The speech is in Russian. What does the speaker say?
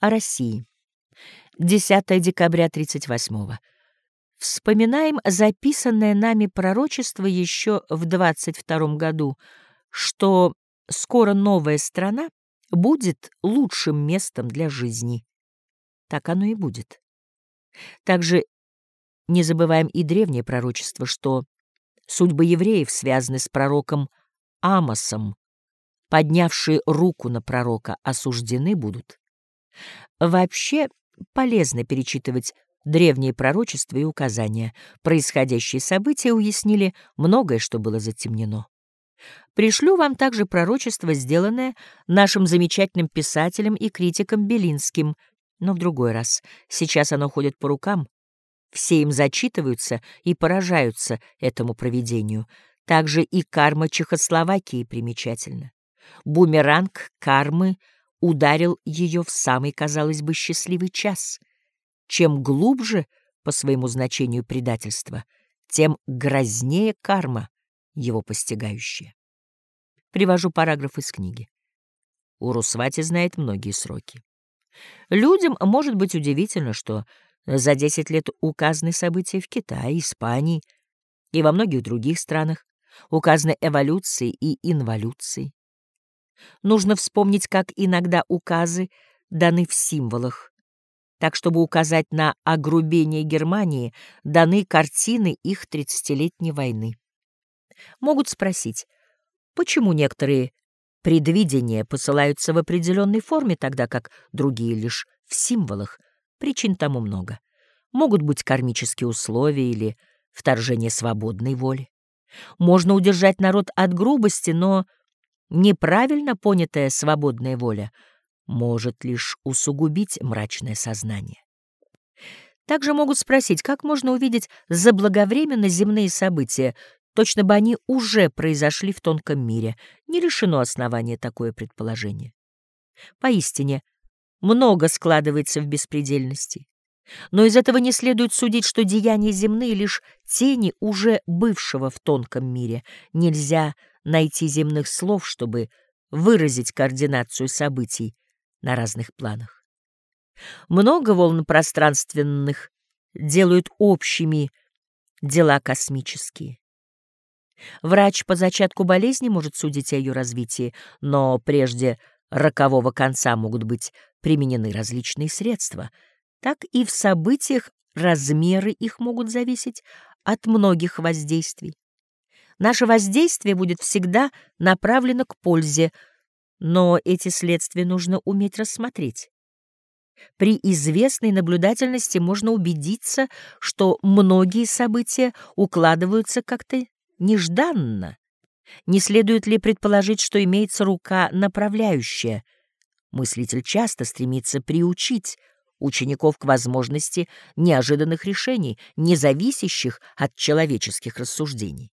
О России. 10 декабря 38 -го. Вспоминаем записанное нами пророчество еще в 22 году, что скоро новая страна будет лучшим местом для жизни. Так оно и будет. Также не забываем и древнее пророчество, что судьбы евреев связаны с пророком Амосом, поднявшие руку на пророка, осуждены будут. Вообще полезно перечитывать древние пророчества и указания. Происходящие события уяснили многое, что было затемнено. Пришлю вам также пророчество, сделанное нашим замечательным писателем и критиком Белинским, но в другой раз. Сейчас оно ходит по рукам. Все им зачитываются и поражаются этому провидению. Также и карма Чехословакии примечательна. Бумеранг кармы ударил ее в самый, казалось бы, счастливый час. Чем глубже по своему значению предательство, тем грознее карма, его постигающая. Привожу параграф из книги. Урусвати знает многие сроки. Людям может быть удивительно, что за 10 лет указаны события в Китае, Испании и во многих других странах, указаны эволюции и инволюции. Нужно вспомнить, как иногда указы даны в символах. Так, чтобы указать на огрубение Германии, даны картины их тридцатилетней войны. Могут спросить, почему некоторые предвидения посылаются в определенной форме, тогда как другие лишь в символах. Причин тому много. Могут быть кармические условия или вторжение свободной воли. Можно удержать народ от грубости, но неправильно понятая свободная воля может лишь усугубить мрачное сознание. Также могут спросить, как можно увидеть заблаговременно земные события, точно бы они уже произошли в тонком мире. Не лишено основания такое предположение. Поистине, много складывается в беспредельности. Но из этого не следует судить, что деяния земные — лишь тени уже бывшего в тонком мире. Нельзя найти земных слов, чтобы выразить координацию событий на разных планах. Много волн пространственных делают общими дела космические. Врач по зачатку болезни может судить о ее развитии, но прежде рокового конца могут быть применены различные средства — так и в событиях размеры их могут зависеть от многих воздействий. Наше воздействие будет всегда направлено к пользе, но эти следствия нужно уметь рассмотреть. При известной наблюдательности можно убедиться, что многие события укладываются как-то нежданно. Не следует ли предположить, что имеется рука направляющая? Мыслитель часто стремится приучить учеников к возможности неожиданных решений, не зависящих от человеческих рассуждений.